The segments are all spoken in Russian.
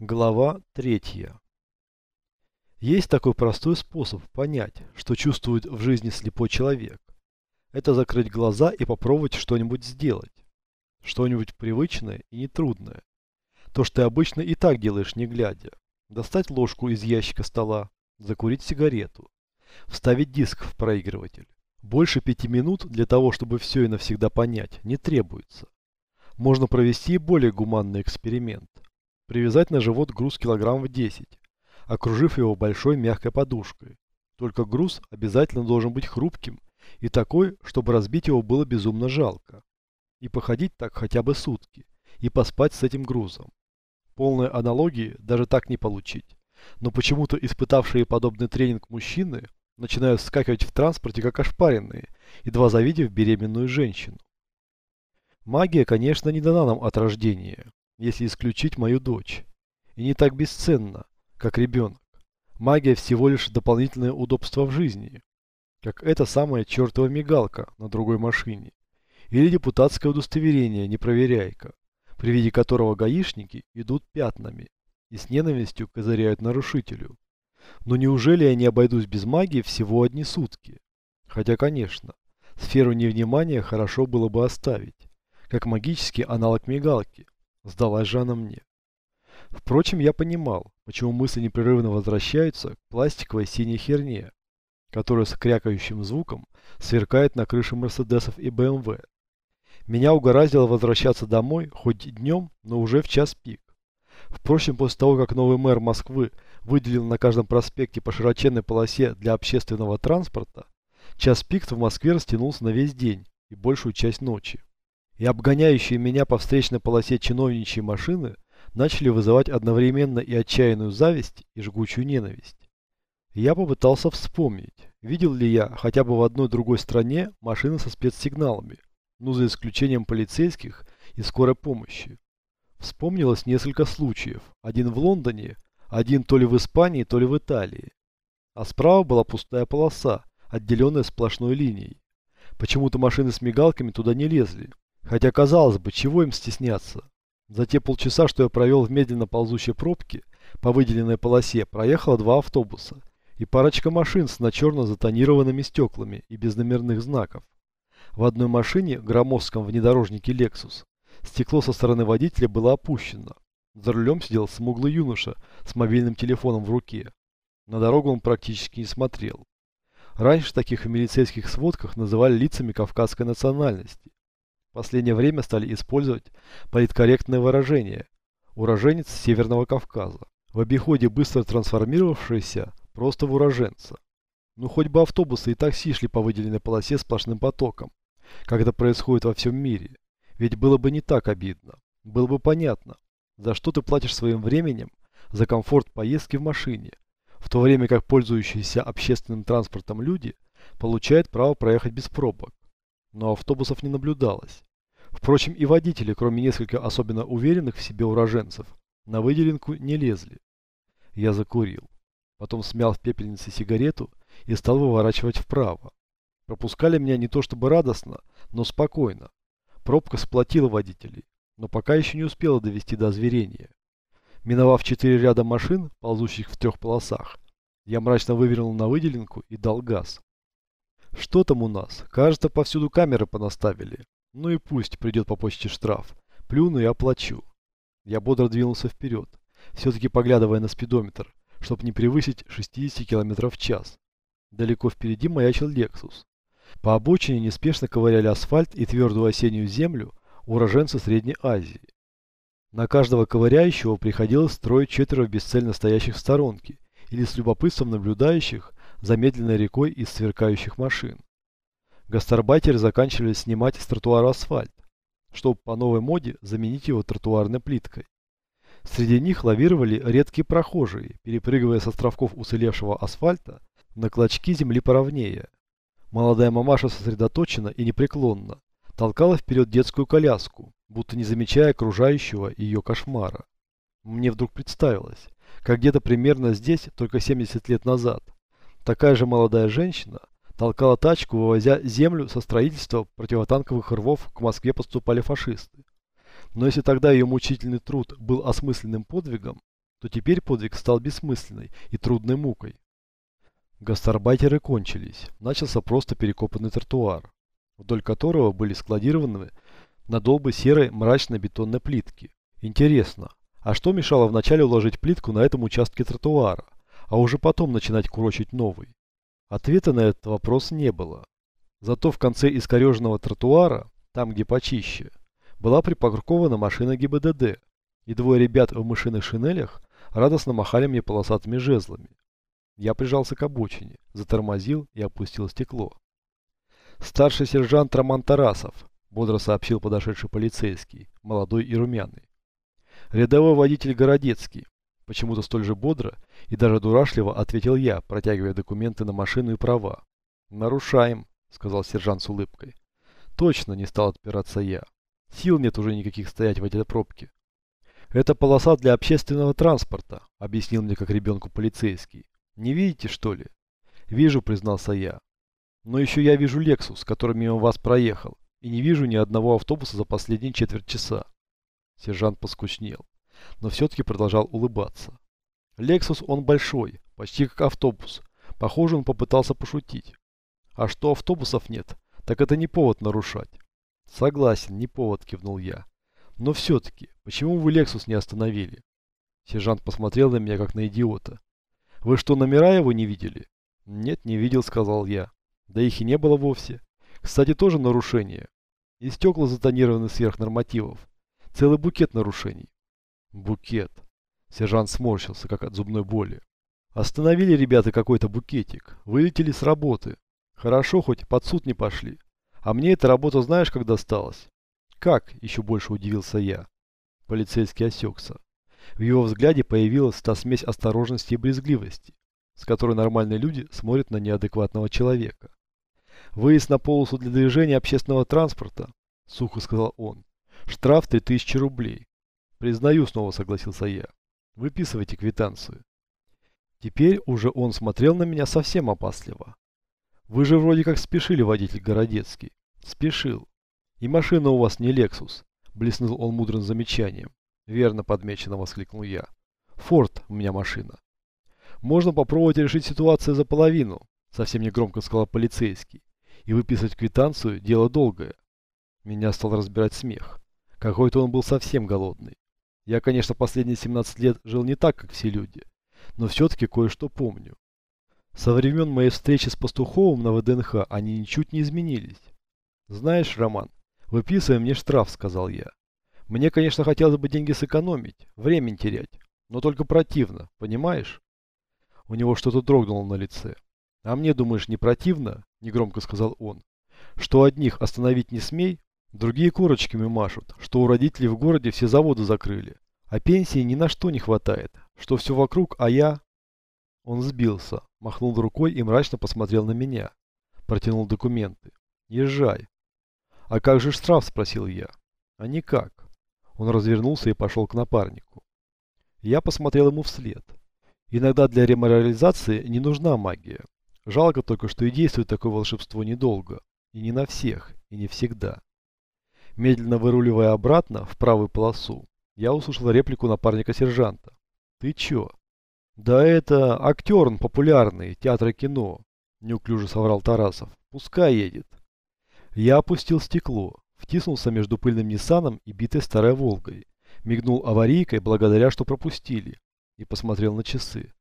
Глава третья. Есть такой простой способ понять, что чувствует в жизни слепой человек. Это закрыть глаза и попробовать что-нибудь сделать. Что-нибудь привычное и нетрудное. То, что ты обычно и так делаешь, не глядя. Достать ложку из ящика стола, закурить сигарету, вставить диск в проигрыватель. Больше пяти минут для того, чтобы все и навсегда понять, не требуется. Можно провести более гуманный эксперимент Привязать на живот груз килограмм в 10, окружив его большой мягкой подушкой. Только груз обязательно должен быть хрупким и такой, чтобы разбить его было безумно жалко. И походить так хотя бы сутки, и поспать с этим грузом. Полной аналогии даже так не получить. Но почему-то испытавшие подобный тренинг мужчины начинают скакивать в транспорте как ошпаренные, едва завидев беременную женщину. Магия, конечно, не дана нам от рождения, если исключить мою дочь. И не так бесценна, как ребенок. Магия всего лишь дополнительное удобство в жизни, как эта самая чертова мигалка на другой машине. Или депутатское удостоверение непроверяйка, при виде которого гаишники идут пятнами и с ненавистью козыряют нарушителю. Но неужели я не обойдусь без магии всего одни сутки? Хотя, конечно, сферу невнимания хорошо было бы оставить, как магический аналог мигалки. Сдалась же она мне. Впрочем, я понимал, почему мысли непрерывно возвращаются к пластиковой синей херне, которая с крякающим звуком сверкает на крыше Мерседесов и БМВ. Меня угораздило возвращаться домой хоть днем, но уже в час пик. Впрочем, после того, как новый мэр Москвы выделил на каждом проспекте по широченной полосе для общественного транспорта, час пик в Москве растянулся на весь день и большую часть ночи и обгоняющие меня по встречной полосе чиновничьи машины начали вызывать одновременно и отчаянную зависть, и жгучую ненависть. Я попытался вспомнить, видел ли я хотя бы в одной другой стране машины со спецсигналами, ну за исключением полицейских и скорой помощи. Вспомнилось несколько случаев, один в Лондоне, один то ли в Испании, то ли в Италии. А справа была пустая полоса, отделенная сплошной линией. Почему-то машины с мигалками туда не лезли, Хотя, казалось бы, чего им стесняться? За те полчаса, что я провел в медленно ползущей пробке, по выделенной полосе проехало два автобуса и парочка машин с начерно затонированными стеклами и без номерных знаков. В одной машине, громоздком внедорожнике Lexus, стекло со стороны водителя было опущено. За рулем сидел смуглый юноша с мобильным телефоном в руке. На дорогу он практически не смотрел. Раньше таких в милицейских сводках называли лицами кавказской национальности последнее время стали использовать политкорректное выражение «уроженец Северного Кавказа», в обиходе быстро трансформировавшийся просто в уроженца. Ну хоть бы автобусы и такси шли по выделенной полосе сплошным потоком, как это происходит во всем мире. Ведь было бы не так обидно. Было бы понятно, за что ты платишь своим временем за комфорт поездки в машине, в то время как пользующиеся общественным транспортом люди получают право проехать без пробок но автобусов не наблюдалось. Впрочем, и водители, кроме нескольких особенно уверенных в себе уроженцев, на выделенку не лезли. Я закурил. Потом смял в пепельнице сигарету и стал выворачивать вправо. Пропускали меня не то чтобы радостно, но спокойно. Пробка сплотила водителей, но пока еще не успела довести до озверения. Миновав четыре ряда машин, ползущих в трех полосах, я мрачно вывернул на выделенку и дал газ. Что там у нас? Кажется, повсюду камеры понаставили. Ну и пусть придет по почте штраф. Плюну и оплачу. Я бодро двинулся вперед, все-таки поглядывая на спидометр, чтобы не превысить 60 км в час. Далеко впереди маячил Лексус. По обочине неспешно ковыряли асфальт и твердую осеннюю землю уроженцы Средней Азии. На каждого ковыряющего приходилось строить четверо бесцельно стоящих в сторонке или с любопытством наблюдающих за медленной рекой из сверкающих машин. Гастарбайтеры заканчивали снимать с тротуара асфальт, чтобы по новой моде заменить его тротуарной плиткой. Среди них лавировали редкие прохожие, перепрыгивая с островков уцелевшего асфальта на клочки земли поровнее. Молодая мамаша сосредоточена и непреклонна, толкала вперед детскую коляску, будто не замечая окружающего ее кошмара. Мне вдруг представилось, как где-то примерно здесь, только 70 лет назад, Такая же молодая женщина толкала тачку, вывозя землю со строительства противотанковых рвов к Москве поступали фашисты. Но если тогда ее мучительный труд был осмысленным подвигом, то теперь подвиг стал бессмысленной и трудной мукой. Гастарбайтеры кончились. Начался просто перекопанный тротуар, вдоль которого были складированы надолбы серой мрачной бетонной плитки. Интересно, а что мешало вначале уложить плитку на этом участке тротуара, а уже потом начинать курочить новый? Ответа на этот вопрос не было. Зато в конце искореженного тротуара, там где почище, была припаркована машина ГИБДД, и двое ребят в мышиных шинелях радостно махали мне полосатыми жезлами. Я прижался к обочине, затормозил и опустил стекло. «Старший сержант Роман Тарасов», — бодро сообщил подошедший полицейский, молодой и румяный. «Рядовой водитель Городецкий», — почему-то столь же бодро и даже дурашливо ответил я, протягивая документы на машину и права. «Нарушаем», — сказал сержант с улыбкой. «Точно не стал отпираться я. Сил нет уже никаких стоять в этой пробке». «Это полоса для общественного транспорта», — объяснил мне как ребенку полицейский. Не видите, что ли? Вижу, признался я. Но еще я вижу Лексус, который мимо вас проехал, и не вижу ни одного автобуса за последние четверть часа. Сержант поскучнел, но все-таки продолжал улыбаться. Лексус он большой, почти как автобус. Похоже, он попытался пошутить. А что автобусов нет, так это не повод нарушать. Согласен, не повод, кивнул я. Но все-таки, почему вы Лексус не остановили? Сержант посмотрел на меня, как на идиота. Вы что, номера его не видели? Нет, не видел, сказал я. Да их и не было вовсе. Кстати, тоже нарушение. И стекла затонированы сверх нормативов. Целый букет нарушений. Букет. Сержант сморщился, как от зубной боли. Остановили ребята какой-то букетик. Вылетели с работы. Хорошо, хоть под суд не пошли. А мне эта работа знаешь, как досталась? Как? Еще больше удивился я. Полицейский осекся. В его взгляде появилась та смесь осторожности и брезгливости, с которой нормальные люди смотрят на неадекватного человека. «Выезд на полосу для движения общественного транспорта», — сухо сказал он. «Штраф 3000 рублей». «Признаю», — снова согласился я. «Выписывайте квитанцию». Теперь уже он смотрел на меня совсем опасливо. «Вы же вроде как спешили, водитель Городецкий». «Спешил. И машина у вас не Лексус», — блеснул он мудрым замечанием. Верно подмечено, воскликнул я. Форд у меня машина. Можно попробовать решить ситуацию за половину, совсем негромко сказал полицейский. И выписать квитанцию – дело долгое. Меня стал разбирать смех. Какой-то он был совсем голодный. Я, конечно, последние 17 лет жил не так, как все люди, но все-таки кое-что помню. Со времен моей встречи с Пастуховым на ВДНХ они ничуть не изменились. Знаешь, Роман, выписывай мне штраф, сказал я. Мне, конечно, хотелось бы деньги сэкономить, время терять, но только противно, понимаешь? У него что-то дрогнуло на лице. А мне, думаешь, не противно? Негромко сказал он. Что одних остановить не смей, другие корочками машут, что у родителей в городе все заводы закрыли, а пенсии ни на что не хватает, что все вокруг, а я... Он сбился, махнул рукой и мрачно посмотрел на меня. Протянул документы. Езжай. А как же штраф, спросил я. А никак. Он развернулся и пошел к напарнику. Я посмотрел ему вслед. Иногда для реморализации не нужна магия. Жалко только, что и действует такое волшебство недолго. И не на всех, и не всегда. Медленно выруливая обратно, в правую полосу, я услышал реплику напарника-сержанта. «Ты чё?» «Да это актер он популярный, театра кино», – неуклюже соврал Тарасов. «Пускай едет». Я опустил стекло втиснулся между пыльным Ниссаном и битой старой Волгой, мигнул аварийкой благодаря, что пропустили, и посмотрел на часы.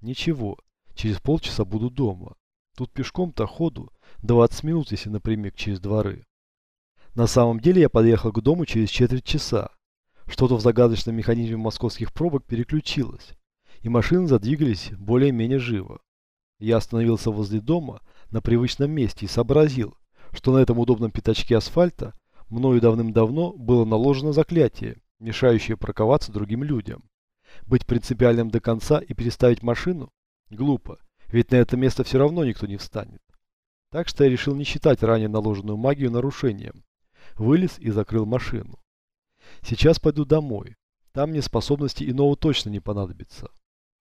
Ничего, через полчаса буду дома. Тут пешком-то ходу 20 минут, если напрямик через дворы. На самом деле я подъехал к дому через четверть часа. Что-то в загадочном механизме московских пробок переключилось, и машины задвигались более-менее живо. Я остановился возле дома на привычном месте и сообразил, что на этом удобном пятачке асфальта мною давным-давно было наложено заклятие, мешающее парковаться другим людям. Быть принципиальным до конца и переставить машину? Глупо, ведь на это место все равно никто не встанет. Так что я решил не считать ранее наложенную магию нарушением. Вылез и закрыл машину. Сейчас пойду домой. Там мне способности иного точно не понадобится.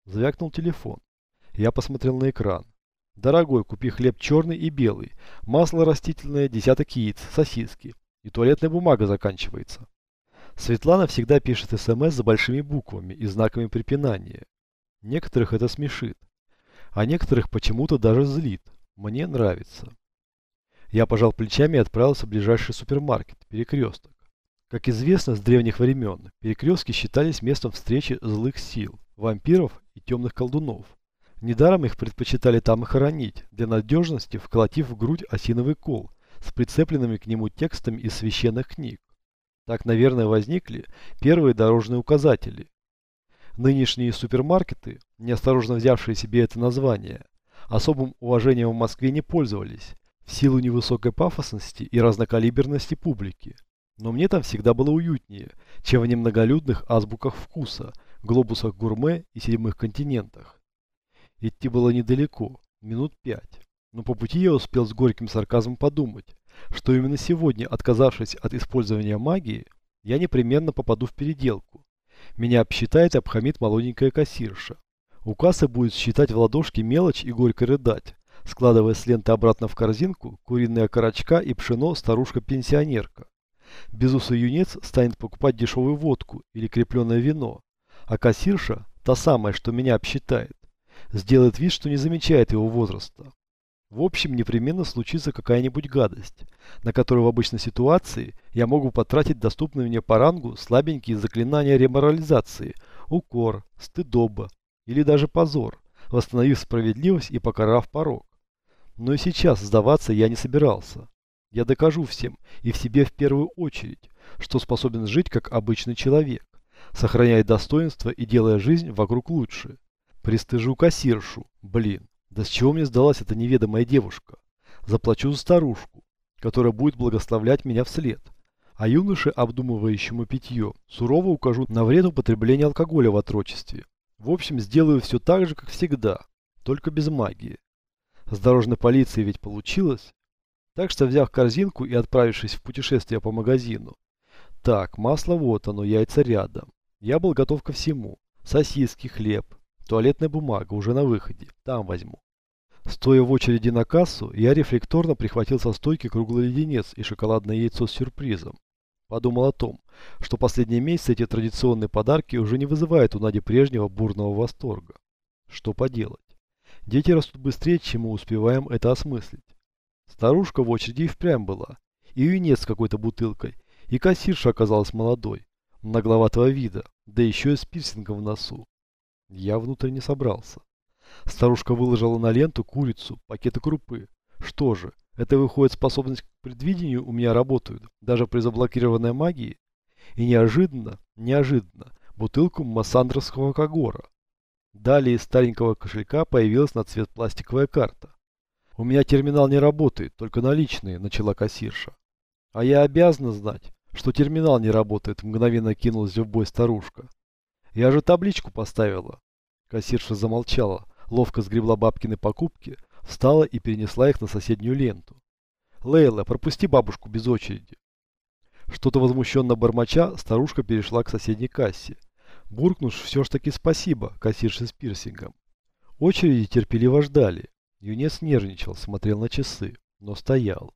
Звякнул телефон. Я посмотрел на экран. Дорогой, купи хлеб черный и белый, масло растительное, десяток яиц, сосиски. И туалетная бумага заканчивается. Светлана всегда пишет СМС за большими буквами и знаками препинания. Некоторых это смешит, а некоторых почему-то даже злит. Мне нравится. Я пожал плечами и отправился в ближайший супермаркет, перекресток. Как известно, с древних времен перекрестки считались местом встречи злых сил, вампиров и темных колдунов. Недаром их предпочитали там и хоронить, для надежности вколотив в грудь осиновый кол с прицепленными к нему текстами из священных книг. Так, наверное, возникли первые дорожные указатели. Нынешние супермаркеты, неосторожно взявшие себе это название, особым уважением в Москве не пользовались, в силу невысокой пафосности и разнокалиберности публики. Но мне там всегда было уютнее, чем в немноголюдных азбуках вкуса, глобусах гурме и седьмых континентах. Идти было недалеко, минут пять. Но по пути я успел с горьким сарказмом подумать, что именно сегодня, отказавшись от использования магии, я непременно попаду в переделку. Меня обсчитает и обхамит молоденькая кассирша. У кассы будет считать в ладошки мелочь и горько рыдать, складывая с ленты обратно в корзинку куриные окорочка и пшено старушка-пенсионерка. Безусый юнец станет покупать дешевую водку или крепленное вино, а кассирша, та самая, что меня обсчитает, сделает вид, что не замечает его возраста. В общем, непременно случится какая-нибудь гадость, на которую в обычной ситуации я могу потратить доступные мне по рангу слабенькие заклинания реморализации, укор, стыдоба или даже позор, восстановив справедливость и покарав порог. Но и сейчас сдаваться я не собирался. Я докажу всем, и в себе в первую очередь, что способен жить как обычный человек, сохраняя достоинство и делая жизнь вокруг лучше. Пристыжу кассиршу, блин, да с чего мне сдалась эта неведомая девушка? Заплачу за старушку, которая будет благословлять меня вслед. А юноше, обдумывающему питье, сурово укажу на вред употребления алкоголя в отрочестве. В общем, сделаю все так же, как всегда, только без магии. С дорожной полицией ведь получилось. Так что, взяв корзинку и отправившись в путешествие по магазину. Так, масло вот оно, яйца рядом. Я был готов ко всему. Сосиски, хлеб, туалетная бумага уже на выходе. Там возьму. Стоя в очереди на кассу, я рефлекторно прихватил со стойки круглый леденец и шоколадное яйцо с сюрпризом. Подумал о том, что последние месяцы эти традиционные подарки уже не вызывают у Нади прежнего бурного восторга. Что поделать? Дети растут быстрее, чем мы успеваем это осмыслить. Старушка в очереди и впрямь была, и юнец с какой-то бутылкой, и кассирша оказалась молодой, нагловатого вида, да еще и с пирсингом в носу. Я внутрь собрался. Старушка выложила на ленту курицу, пакеты крупы. Что же, это выходит способность к предвидению у меня работают, даже при заблокированной магии? И неожиданно, неожиданно, бутылку массандровского когора. Далее из старенького кошелька появилась на цвет пластиковая карта. «У меня терминал не работает, только наличные», – начала кассирша. «А я обязана знать, что терминал не работает», – мгновенно кинулась в бой старушка. «Я же табличку поставила». Кассирша замолчала, ловко сгребла бабкины покупки, встала и перенесла их на соседнюю ленту. «Лейла, пропусти бабушку без очереди». Что-то возмущенно бормоча, старушка перешла к соседней кассе. Буркнув все ж таки спасибо, кассирше с пирсингом. Очереди терпеливо ждали. Юнец нервничал, смотрел на часы, но стоял.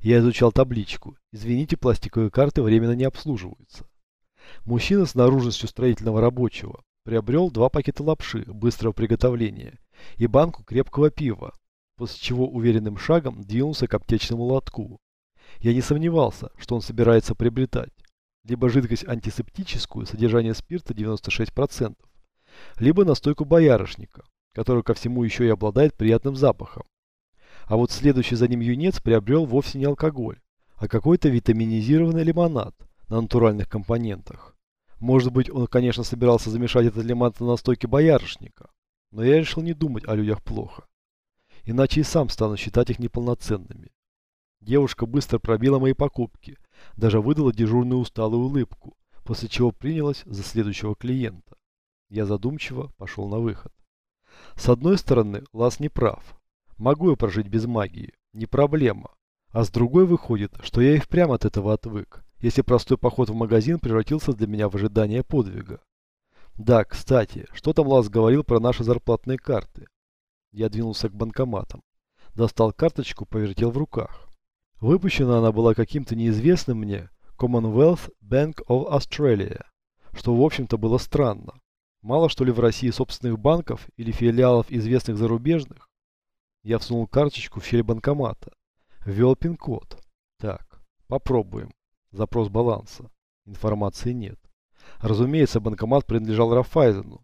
Я изучал табличку. Извините, пластиковые карты временно не обслуживаются. Мужчина с наружностью строительного рабочего Приобрел два пакета лапши быстрого приготовления и банку крепкого пива, после чего уверенным шагом двинулся к аптечному лотку. Я не сомневался, что он собирается приобретать либо жидкость антисептическую, содержание спирта 96%, либо настойку боярышника, которая ко всему еще и обладает приятным запахом. А вот следующий за ним юнец приобрел вовсе не алкоголь, а какой-то витаминизированный лимонад на натуральных компонентах. Может быть, он, конечно, собирался замешать этот лимонад на настойке боярышника, но я решил не думать о людях плохо. Иначе и сам стану считать их неполноценными. Девушка быстро пробила мои покупки, даже выдала дежурную усталую улыбку, после чего принялась за следующего клиента. Я задумчиво пошел на выход. С одной стороны, Лас не прав. Могу я прожить без магии, не проблема. А с другой выходит, что я и впрямь от этого отвык если простой поход в магазин превратился для меня в ожидание подвига. Да, кстати, что там Лас говорил про наши зарплатные карты? Я двинулся к банкоматам. Достал карточку, повертел в руках. Выпущена она была каким-то неизвестным мне Commonwealth Bank of Australia, что в общем-то было странно. Мало что ли в России собственных банков или филиалов известных зарубежных? Я всунул карточку в щель банкомата. Ввел пин-код. Так, попробуем. Запрос баланса. Информации нет. Разумеется, банкомат принадлежал Рафайзену.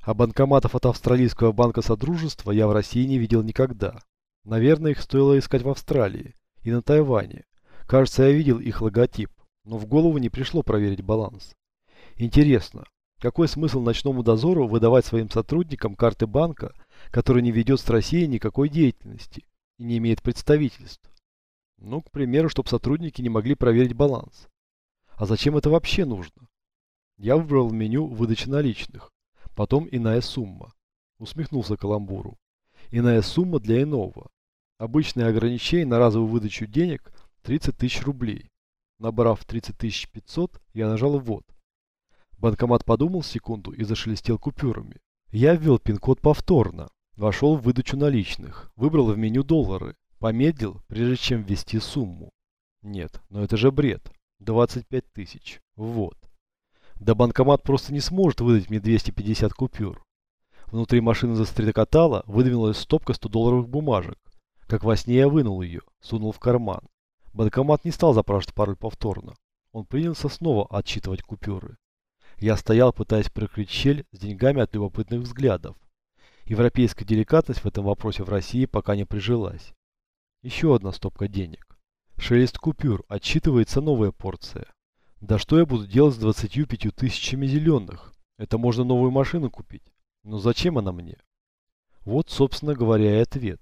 А банкоматов от австралийского банка Содружества я в России не видел никогда. Наверное, их стоило искать в Австралии и на Тайване. Кажется, я видел их логотип, но в голову не пришло проверить баланс. Интересно, какой смысл ночному дозору выдавать своим сотрудникам карты банка, который не ведет с Россией никакой деятельности и не имеет представительств? Ну, к примеру, чтобы сотрудники не могли проверить баланс. А зачем это вообще нужно? Я выбрал меню выдачи наличных, потом иная сумма. Усмехнулся каламбуру. Иная сумма для иного. Обычное ограничение на разовую выдачу денег 30 тысяч рублей. Набрав 30 500, я нажал «Ввод». Банкомат подумал секунду и зашелестел купюрами. Я ввел пин-код повторно. Вошел в выдачу наличных. Выбрал в меню доллары. Помедлил, прежде чем ввести сумму. Нет, но это же бред. 25 тысяч. Вот. Да банкомат просто не сможет выдать мне 250 купюр. Внутри машины застрекотала, выдвинулась стопка 100-долларовых бумажек. Как во сне я вынул ее, сунул в карман. Банкомат не стал запрашивать пароль повторно. Он принялся снова отсчитывать купюры. Я стоял, пытаясь прикрыть щель с деньгами от любопытных взглядов. Европейская деликатность в этом вопросе в России пока не прижилась. Еще одна стопка денег. Шелест купюр, отсчитывается новая порция. Да что я буду делать с 25 тысячами зеленых? Это можно новую машину купить. Но зачем она мне? Вот, собственно говоря, и ответ.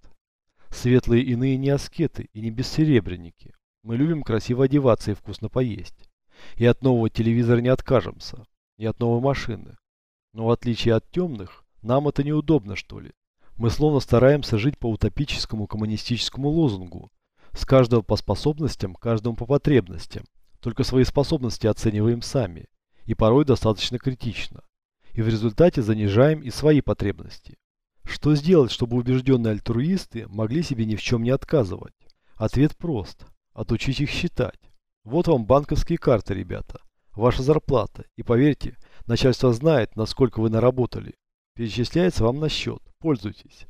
Светлые иные не аскеты и не бессеребренники. Мы любим красиво одеваться и вкусно поесть. И от нового телевизора не откажемся и от новой машины. Но в отличие от темных, нам это неудобно, что ли. Мы словно стараемся жить по утопическому коммунистическому лозунгу. С каждого по способностям, каждому по потребностям. Только свои способности оцениваем сами. И порой достаточно критично. И в результате занижаем и свои потребности. Что сделать, чтобы убежденные альтруисты могли себе ни в чем не отказывать? Ответ прост. Отучить их считать. Вот вам банковские карты, ребята ваша зарплата. И поверьте, начальство знает, насколько вы наработали. Перечисляется вам на счет. Пользуйтесь.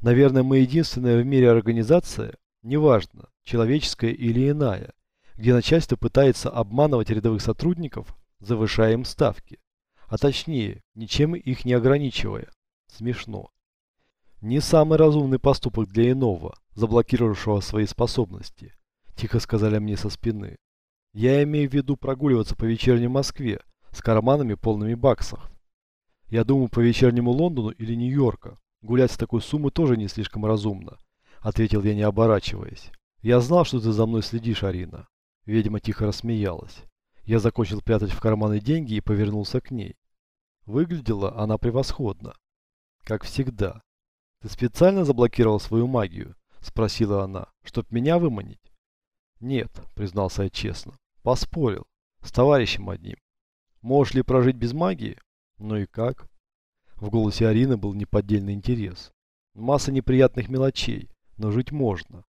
Наверное, мы единственная в мире организация, неважно, человеческая или иная, где начальство пытается обманывать рядовых сотрудников, завышая им ставки. А точнее, ничем их не ограничивая. Смешно. Не самый разумный поступок для иного, заблокировавшего свои способности, тихо сказали мне со спины. Я имею в виду прогуливаться по вечерней Москве с карманами полными баксов. Я думаю, по вечернему Лондону или Нью-Йорка гулять с такой суммой тоже не слишком разумно, ответил я, не оборачиваясь. Я знал, что ты за мной следишь, Арина. Ведьма тихо рассмеялась. Я закончил прятать в карманы деньги и повернулся к ней. Выглядела она превосходно. Как всегда. Ты специально заблокировал свою магию? Спросила она, чтоб меня выманить? Нет, признался я честно. Поспорил. С товарищем одним. Можешь ли прожить без магии? Ну и как? В голосе Арины был неподдельный интерес. Масса неприятных мелочей, но жить можно.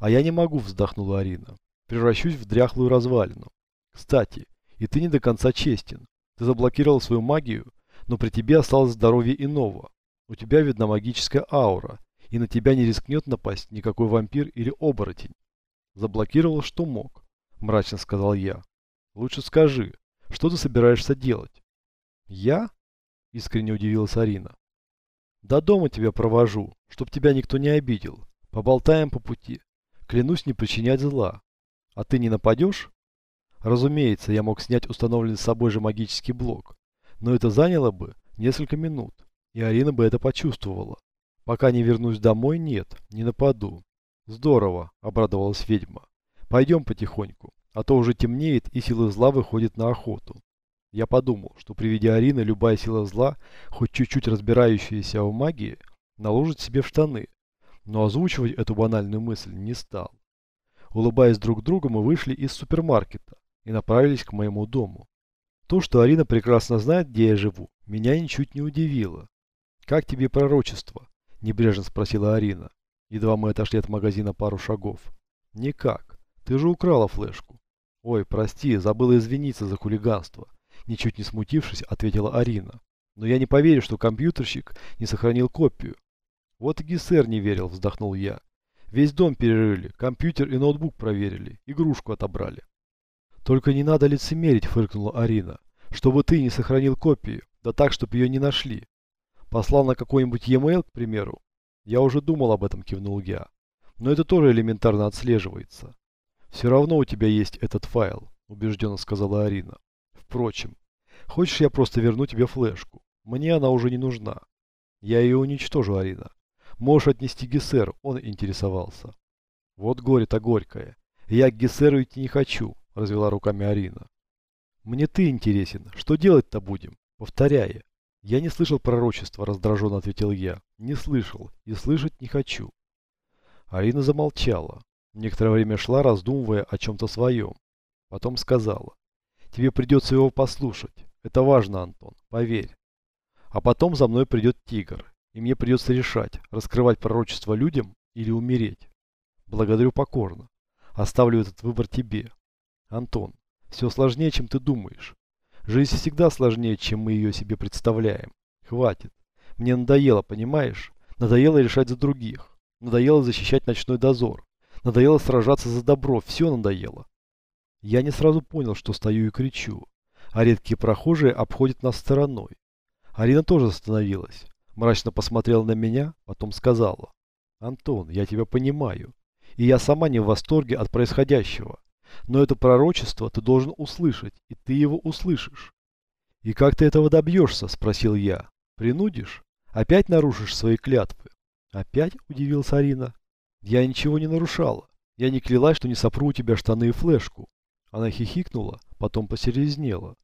А я не могу, вздохнула Арина. Превращусь в дряхлую развалину. Кстати, и ты не до конца честен. Ты заблокировал свою магию, но при тебе осталось здоровье иного. У тебя видна магическая аура, и на тебя не рискнет напасть никакой вампир или оборотень. Заблокировал, что мог мрачно сказал я. Лучше скажи, что ты собираешься делать? Я? Искренне удивилась Арина. До дома тебя провожу, чтоб тебя никто не обидел. Поболтаем по пути. Клянусь не причинять зла. А ты не нападешь? Разумеется, я мог снять установленный с собой же магический блок. Но это заняло бы несколько минут. И Арина бы это почувствовала. Пока не вернусь домой, нет, не нападу. Здорово, обрадовалась ведьма. Пойдем потихоньку, а то уже темнеет и сила зла выходит на охоту. Я подумал, что при виде Арины любая сила зла, хоть чуть-чуть разбирающаяся в магии, наложит себе в штаны, но озвучивать эту банальную мысль не стал. Улыбаясь друг другу, мы вышли из супермаркета и направились к моему дому. То, что Арина прекрасно знает, где я живу, меня ничуть не удивило. «Как тебе пророчество?» – небрежно спросила Арина. Едва мы отошли от магазина пару шагов. «Никак. Ты же украла флешку. Ой, прости, забыла извиниться за хулиганство. Ничуть не смутившись, ответила Арина. Но я не поверю, что компьютерщик не сохранил копию. Вот и Гессер не верил, вздохнул я. Весь дом перерыли, компьютер и ноутбук проверили, игрушку отобрали. Только не надо лицемерить, фыркнула Арина. Чтобы ты не сохранил копию, да так, чтобы ее не нашли. Послал на какой-нибудь e-mail, к примеру. Я уже думал об этом, кивнул я. Но это тоже элементарно отслеживается. Все равно у тебя есть этот файл, убежденно сказала Арина. Впрочем, хочешь я просто верну тебе флешку? Мне она уже не нужна. Я ее уничтожу, Арина. Можешь отнести Гессеру, он интересовался. Вот горе-то горькое. Я к Гессеру идти не хочу, развела руками Арина. Мне ты интересен. Что делать-то будем? Повторяя. Я не слышал пророчества, раздраженно ответил я. Не слышал и слышать не хочу. Арина замолчала. Некоторое время шла, раздумывая о чем-то своем. Потом сказала. Тебе придется его послушать. Это важно, Антон, поверь. А потом за мной придет тигр, и мне придется решать, раскрывать пророчество людям или умереть. Благодарю покорно. Оставлю этот выбор тебе. Антон, все сложнее, чем ты думаешь. Жизнь всегда сложнее, чем мы ее себе представляем. Хватит. Мне надоело, понимаешь? Надоело решать за других. Надоело защищать ночной дозор. Надоело сражаться за добро. Все надоело. Я не сразу понял, что стою и кричу. А редкие прохожие обходят нас стороной. Арина тоже остановилась. Мрачно посмотрела на меня, потом сказала. «Антон, я тебя понимаю. И я сама не в восторге от происходящего. Но это пророчество ты должен услышать, и ты его услышишь». «И как ты этого добьешься?» – спросил я. «Принудишь? Опять нарушишь свои клятвы?» «Опять?» – удивилась Арина. «Я ничего не нарушала. Я не клялась, что не сопру у тебя штаны и флешку». Она хихикнула, потом посерьезнела.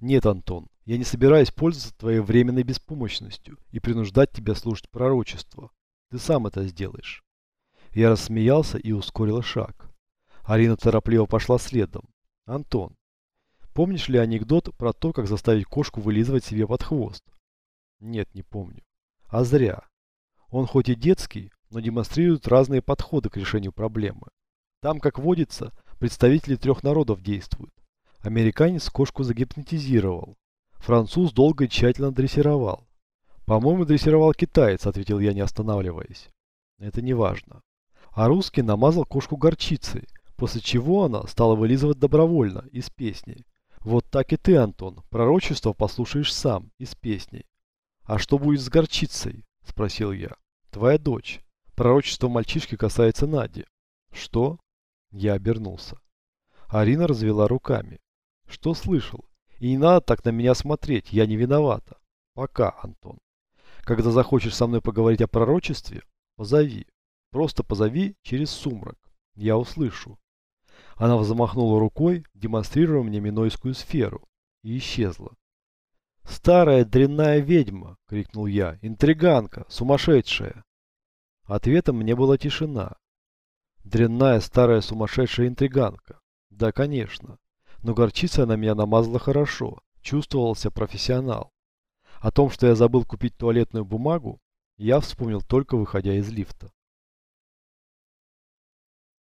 «Нет, Антон, я не собираюсь пользоваться твоей временной беспомощностью и принуждать тебя слушать пророчество. Ты сам это сделаешь. Я рассмеялся и ускорил шаг. Арина торопливо пошла следом. Антон, помнишь ли анекдот про то, как заставить кошку вылизывать себе под хвост? Нет, не помню. А зря. Он хоть и детский, но демонстрирует разные подходы к решению проблемы. Там, как водится, представители трех народов действуют. Американец кошку загипнотизировал, Француз долго и тщательно дрессировал. По-моему, дрессировал китаец, ответил я, не останавливаясь. Это не важно. А русский намазал кошку горчицей, после чего она стала вылизывать добровольно, из песни. Вот так и ты, Антон, пророчество послушаешь сам, из песни. А что будет с горчицей? Спросил я. Твоя дочь. Пророчество мальчишки касается Нади. Что? Я обернулся. Арина развела руками. Что слышал? И не надо так на меня смотреть, я не виновата. Пока, Антон. Когда захочешь со мной поговорить о пророчестве, позови. Просто позови через сумрак. Я услышу. Она взмахнула рукой, демонстрируя мне минойскую сферу, и исчезла. «Старая дрянная ведьма!» — крикнул я. «Интриганка! Сумасшедшая!» Ответом мне была тишина. Дрянная старая сумасшедшая интриганка. Да, конечно но горчица на меня намазала хорошо, чувствовался профессионал. О том, что я забыл купить туалетную бумагу, я вспомнил только выходя из лифта.